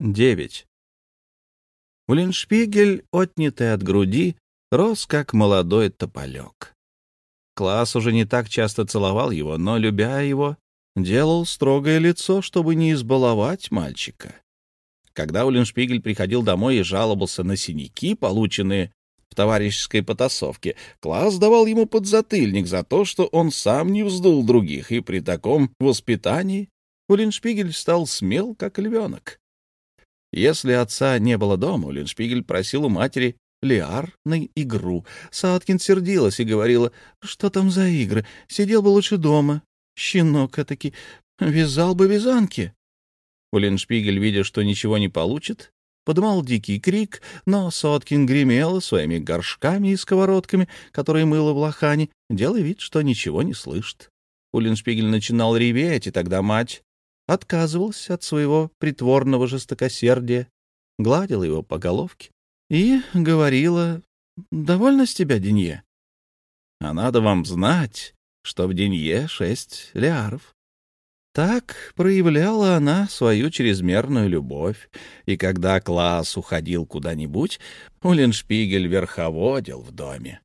9. Уллиншпигель, отнятый от груди, рос, как молодой тополек. Класс уже не так часто целовал его, но, любя его, делал строгое лицо, чтобы не избаловать мальчика. Когда Уллиншпигель приходил домой и жаловался на синяки, полученные в товарищеской потасовке, класс давал ему подзатыльник за то, что он сам не вздул других, и при таком воспитании Уллиншпигель стал смел, как львенок. Если отца не было дома, Линшпигель просил у матери Лиар на игру. Сааткин сердилась и говорила, что там за игры, сидел бы лучше дома. Щенок этаки, вязал бы вязанки. Улиншпигель, видя, что ничего не получит, подымал дикий крик, но Соткин гремела своими горшками и сковородками, которые мыла в лохане, делая вид, что ничего не слышит. Улиншпигель начинал реветь, и тогда мать отказывалась от своего притворного жестокосердия, гладила его по головке и говорила «Довольно с тебя, Денье?» А надо вам знать, что в Денье шесть лиаров. Так проявляла она свою чрезмерную любовь, и когда класс уходил куда-нибудь, Уллиншпигель верховодил в доме.